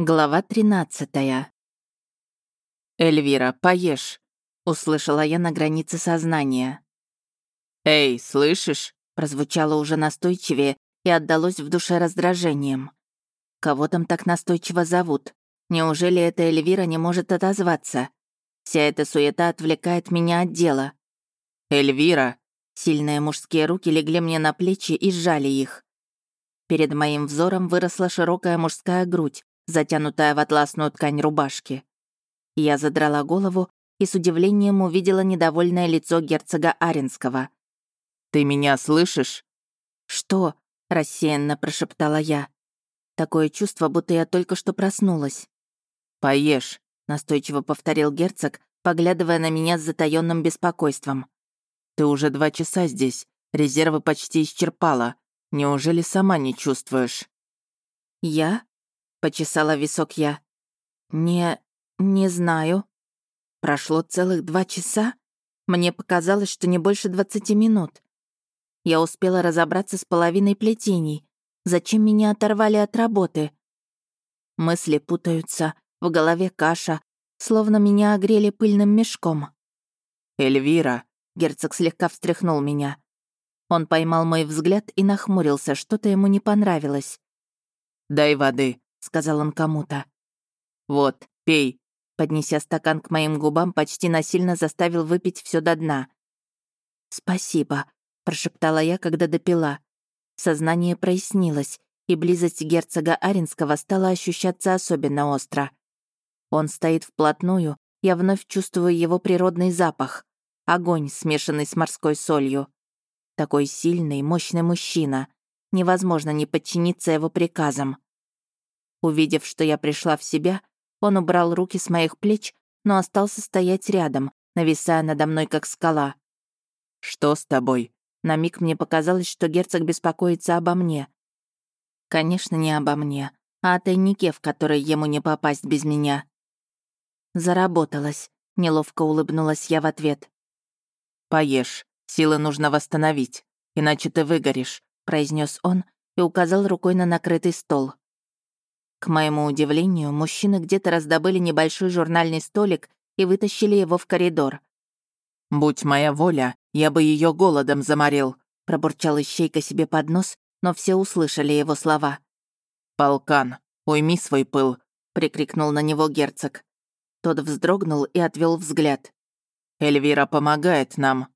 Глава 13 «Эльвира, поешь», — услышала я на границе сознания. «Эй, слышишь?» — прозвучало уже настойчивее и отдалось в душе раздражением. Кого там так настойчиво зовут? Неужели эта Эльвира не может отозваться? Вся эта суета отвлекает меня от дела. «Эльвира!» Сильные мужские руки легли мне на плечи и сжали их. Перед моим взором выросла широкая мужская грудь, затянутая в атласную ткань рубашки. Я задрала голову и с удивлением увидела недовольное лицо герцога Аренского. «Ты меня слышишь?» «Что?» — рассеянно прошептала я. Такое чувство, будто я только что проснулась. «Поешь», — настойчиво повторил герцог, поглядывая на меня с затаённым беспокойством. «Ты уже два часа здесь, резервы почти исчерпала. Неужели сама не чувствуешь?» «Я?» — почесала висок я. «Не... не знаю. Прошло целых два часа? Мне показалось, что не больше двадцати минут. Я успела разобраться с половиной плетений. Зачем меня оторвали от работы? Мысли путаются, в голове каша, словно меня огрели пыльным мешком. «Эльвира!» — герцог слегка встряхнул меня. Он поймал мой взгляд и нахмурился, что-то ему не понравилось. «Дай воды», — сказал он кому-то. «Вот, пей», — поднеся стакан к моим губам, почти насильно заставил выпить все до дна. «Спасибо», — прошептала я, когда допила. Сознание прояснилось, и близость герцога Аринского стала ощущаться особенно остро. Он стоит вплотную, я вновь чувствую его природный запах. Огонь, смешанный с морской солью. Такой сильный, мощный мужчина. Невозможно не подчиниться его приказам. Увидев, что я пришла в себя, он убрал руки с моих плеч, но остался стоять рядом, нависая надо мной как скала. «Что с тобой?» На миг мне показалось, что герцог беспокоится обо мне. Конечно, не обо мне, а о тайнике, в который ему не попасть без меня. Заработалась. Неловко улыбнулась я в ответ. «Поешь. Силы нужно восстановить, иначе ты выгоришь», произнес он и указал рукой на накрытый стол. К моему удивлению, мужчины где-то раздобыли небольшой журнальный столик и вытащили его в коридор. «Будь моя воля, я бы ее голодом заморил», пробурчал ищейка себе под нос, но все услышали его слова. «Полкан, уйми свой пыл», — прикрикнул на него герцог. Тот вздрогнул и отвел взгляд. «Эльвира помогает нам.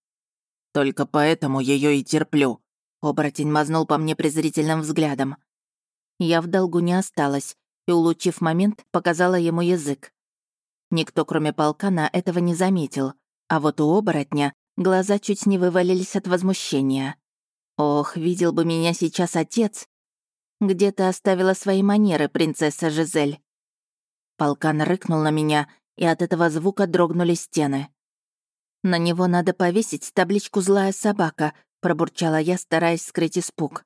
Только поэтому ее и терплю». Оборотень мазнул по мне презрительным взглядом. Я в долгу не осталась и, улучив момент, показала ему язык. Никто, кроме полкана, этого не заметил, а вот у оборотня глаза чуть не вывалились от возмущения. Ох, видел бы меня сейчас отец. Где ты оставила свои манеры, принцесса Жизель? Полкан рыкнул на меня, и от этого звука дрогнули стены. «На него надо повесить табличку «Злая собака», — пробурчала я, стараясь скрыть испуг.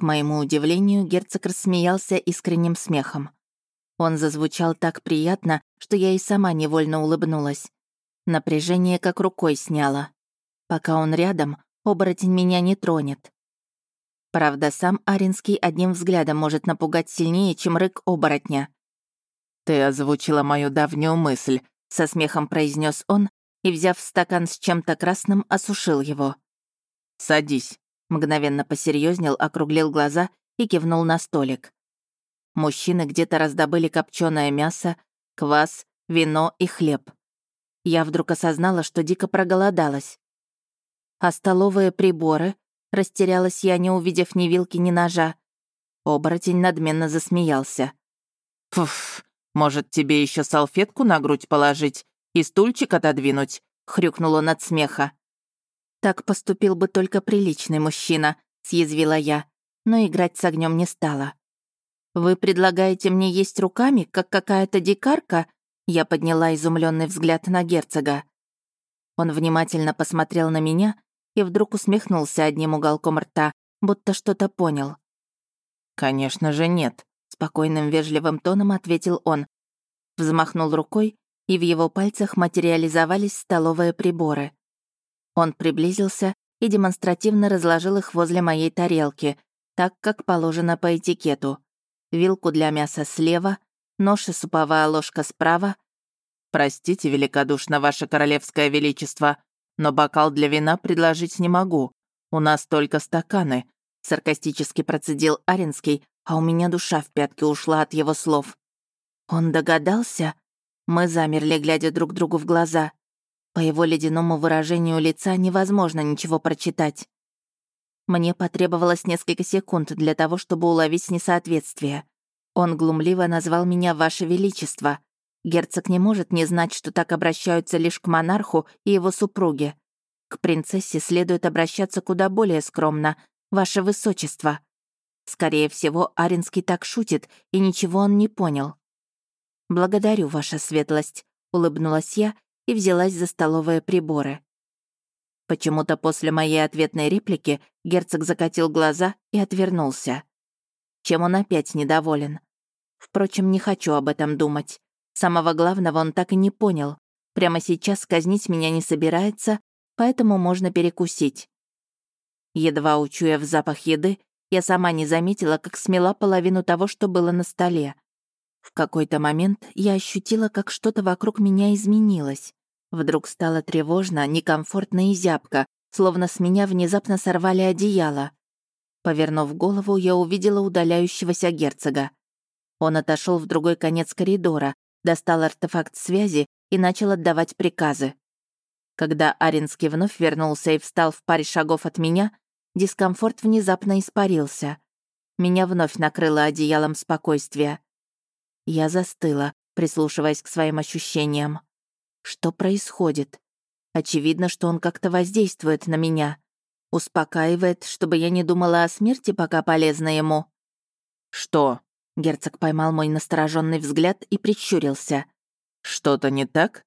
К моему удивлению, герцог рассмеялся искренним смехом. Он зазвучал так приятно, что я и сама невольно улыбнулась. Напряжение как рукой сняло. Пока он рядом, оборотень меня не тронет. Правда, сам Аринский одним взглядом может напугать сильнее, чем рык оборотня. «Ты озвучила мою давнюю мысль», — со смехом произнес он и, взяв стакан с чем-то красным, осушил его. «Садись». Мгновенно посерьезнел, округлил глаза и кивнул на столик. Мужчины где-то раздобыли копченое мясо, квас, вино и хлеб. Я вдруг осознала, что дико проголодалась. А столовые приборы? Растерялась я, не увидев ни вилки, ни ножа. Оборотень надменно засмеялся. «Пф, может, тебе еще салфетку на грудь положить и стульчик отодвинуть?» — хрюкнул он от смеха. «Так поступил бы только приличный мужчина», — съязвила я, но играть с огнем не стала. «Вы предлагаете мне есть руками, как какая-то дикарка?» Я подняла изумленный взгляд на герцога. Он внимательно посмотрел на меня и вдруг усмехнулся одним уголком рта, будто что-то понял. «Конечно же нет», — спокойным вежливым тоном ответил он. Взмахнул рукой, и в его пальцах материализовались столовые приборы. Он приблизился и демонстративно разложил их возле моей тарелки, так, как положено по этикету. Вилку для мяса слева, Нож и суповая ложка справа. «Простите великодушно, ваше королевское величество, но бокал для вина предложить не могу. У нас только стаканы», — саркастически процедил Аренский, а у меня душа в пятки ушла от его слов. Он догадался? Мы замерли, глядя друг другу в глаза. По его ледяному выражению лица невозможно ничего прочитать. Мне потребовалось несколько секунд для того, чтобы уловить несоответствие. Он глумливо назвал меня «Ваше Величество». Герцог не может не знать, что так обращаются лишь к монарху и его супруге. К принцессе следует обращаться куда более скромно, «Ваше Высочество». Скорее всего, Аринский так шутит, и ничего он не понял. «Благодарю, ваша светлость», — улыбнулась я и взялась за столовые приборы. Почему-то после моей ответной реплики герцог закатил глаза и отвернулся. Чем он опять недоволен? Впрочем, не хочу об этом думать. Самого главного он так и не понял. Прямо сейчас казнить меня не собирается, поэтому можно перекусить. Едва учуяв запах еды, я сама не заметила, как смела половину того, что было на столе. В какой-то момент я ощутила, как что-то вокруг меня изменилось. Вдруг стало тревожно, некомфортно и зябко, словно с меня внезапно сорвали одеяло. Повернув голову, я увидела удаляющегося герцога. Он отошел в другой конец коридора, достал артефакт связи и начал отдавать приказы. Когда Аринский вновь вернулся и встал в паре шагов от меня, дискомфорт внезапно испарился. Меня вновь накрыло одеялом спокойствия. Я застыла, прислушиваясь к своим ощущениям. Что происходит? Очевидно, что он как-то воздействует на меня. Успокаивает, чтобы я не думала о смерти, пока полезно ему. «Что?» — герцог поймал мой настороженный взгляд и прищурился. «Что-то не так?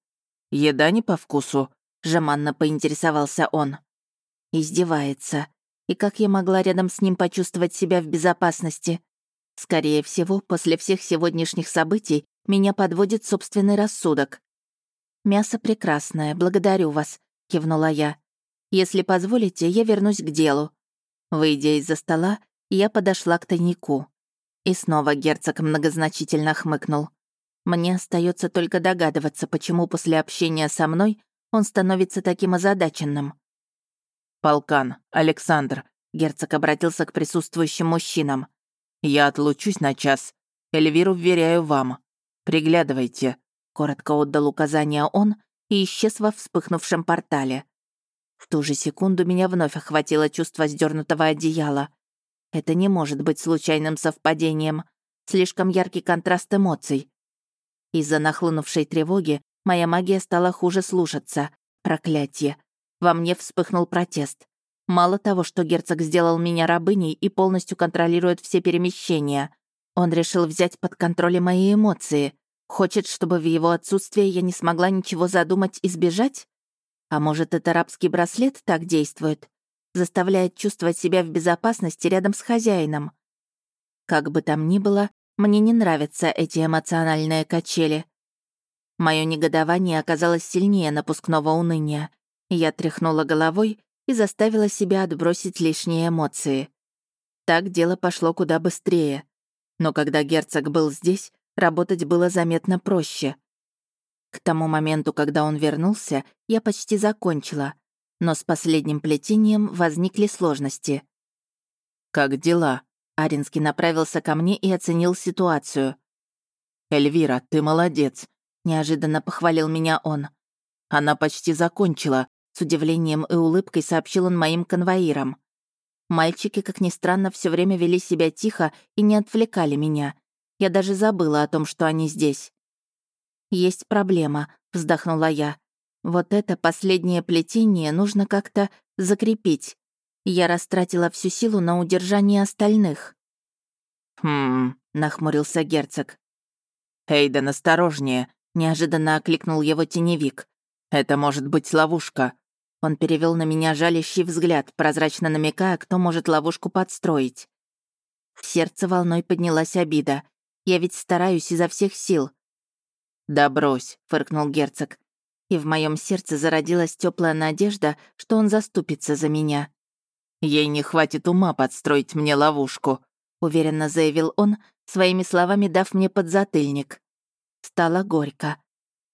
Еда не по вкусу?» — жеманно поинтересовался он. Издевается. И как я могла рядом с ним почувствовать себя в безопасности? Скорее всего, после всех сегодняшних событий меня подводит собственный рассудок. «Мясо прекрасное, благодарю вас», — кивнула я. «Если позволите, я вернусь к делу». Выйдя из-за стола, я подошла к тайнику. И снова герцог многозначительно хмыкнул. Мне остается только догадываться, почему после общения со мной он становится таким озадаченным. «Полкан, Александр», — герцог обратился к присутствующим мужчинам. «Я отлучусь на час. Эльвиру вверяю вам. Приглядывайте», — коротко отдал указание он и исчез во вспыхнувшем портале. В ту же секунду меня вновь охватило чувство сдернутого одеяла. Это не может быть случайным совпадением. Слишком яркий контраст эмоций. Из-за нахлынувшей тревоги моя магия стала хуже слушаться. Проклятие. Во мне вспыхнул протест. Мало того, что герцог сделал меня рабыней и полностью контролирует все перемещения, он решил взять под контроль мои эмоции. Хочет, чтобы в его отсутствие я не смогла ничего задумать и сбежать? А может, это рабский браслет так действует? Заставляет чувствовать себя в безопасности рядом с хозяином. Как бы там ни было, мне не нравятся эти эмоциональные качели. Мое негодование оказалось сильнее напускного уныния. Я тряхнула головой и заставила себя отбросить лишние эмоции. Так дело пошло куда быстрее. Но когда герцог был здесь, работать было заметно проще. К тому моменту, когда он вернулся, я почти закончила, но с последним плетением возникли сложности. «Как дела?» Аринский направился ко мне и оценил ситуацию. «Эльвира, ты молодец», — неожиданно похвалил меня он. «Она почти закончила, с удивлением и улыбкой сообщил он моим конвоирам. Мальчики, как ни странно, все время вели себя тихо и не отвлекали меня. Я даже забыла о том, что они здесь. «Есть проблема», — вздохнула я. «Вот это последнее плетение нужно как-то закрепить. Я растратила всю силу на удержание остальных». «Хм...» — нахмурился герцог. «Эйден, осторожнее!» — неожиданно окликнул его теневик. «Это может быть ловушка. Он перевел на меня жалящий взгляд, прозрачно намекая, кто может ловушку подстроить. В сердце волной поднялась обида. Я ведь стараюсь изо всех сил. «Да брось», — фыркнул герцог. И в моем сердце зародилась теплая надежда, что он заступится за меня. «Ей не хватит ума подстроить мне ловушку», — уверенно заявил он, своими словами дав мне подзатыльник. Стало горько.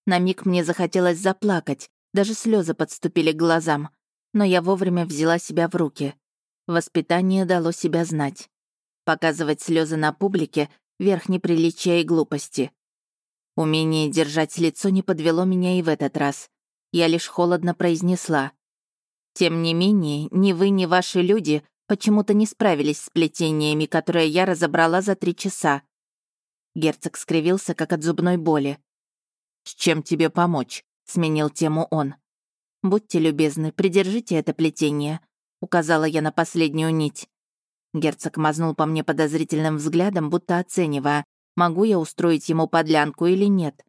На миг мне захотелось заплакать, даже слезы подступили к глазам. Но я вовремя взяла себя в руки. Воспитание дало себя знать. Показывать слезы на публике — верх неприличия и глупости. Умение держать лицо не подвело меня и в этот раз. Я лишь холодно произнесла. «Тем не менее, ни вы, ни ваши люди почему-то не справились с плетениями, которые я разобрала за три часа». Герцог скривился, как от зубной боли. «С чем тебе помочь?» — сменил тему он. «Будьте любезны, придержите это плетение», — указала я на последнюю нить. Герцог мазнул по мне подозрительным взглядом, будто оценивая, могу я устроить ему подлянку или нет.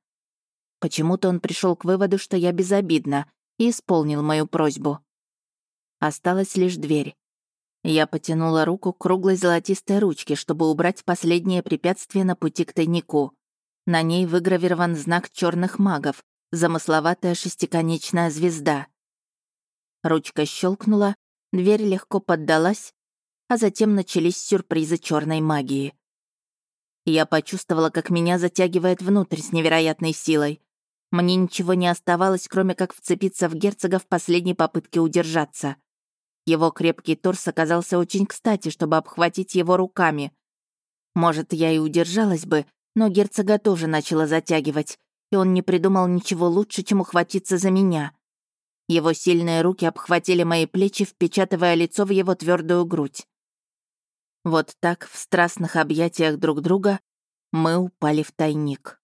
Почему-то он пришел к выводу, что я безобидна, и исполнил мою просьбу. Осталась лишь дверь. Я потянула руку к круглой золотистой ручке, чтобы убрать последнее препятствие на пути к тайнику. На ней выгравирован знак черных магов, замысловатая шестиконечная звезда. Ручка щелкнула, дверь легко поддалась, а затем начались сюрпризы черной магии. Я почувствовала, как меня затягивает внутрь с невероятной силой. Мне ничего не оставалось, кроме как вцепиться в герцога в последней попытке удержаться. Его крепкий торс оказался очень кстати, чтобы обхватить его руками. Может, я и удержалась бы, но герцога тоже начала затягивать, и он не придумал ничего лучше, чем ухватиться за меня. Его сильные руки обхватили мои плечи, впечатывая лицо в его твердую грудь. Вот так, в страстных объятиях друг друга, мы упали в тайник.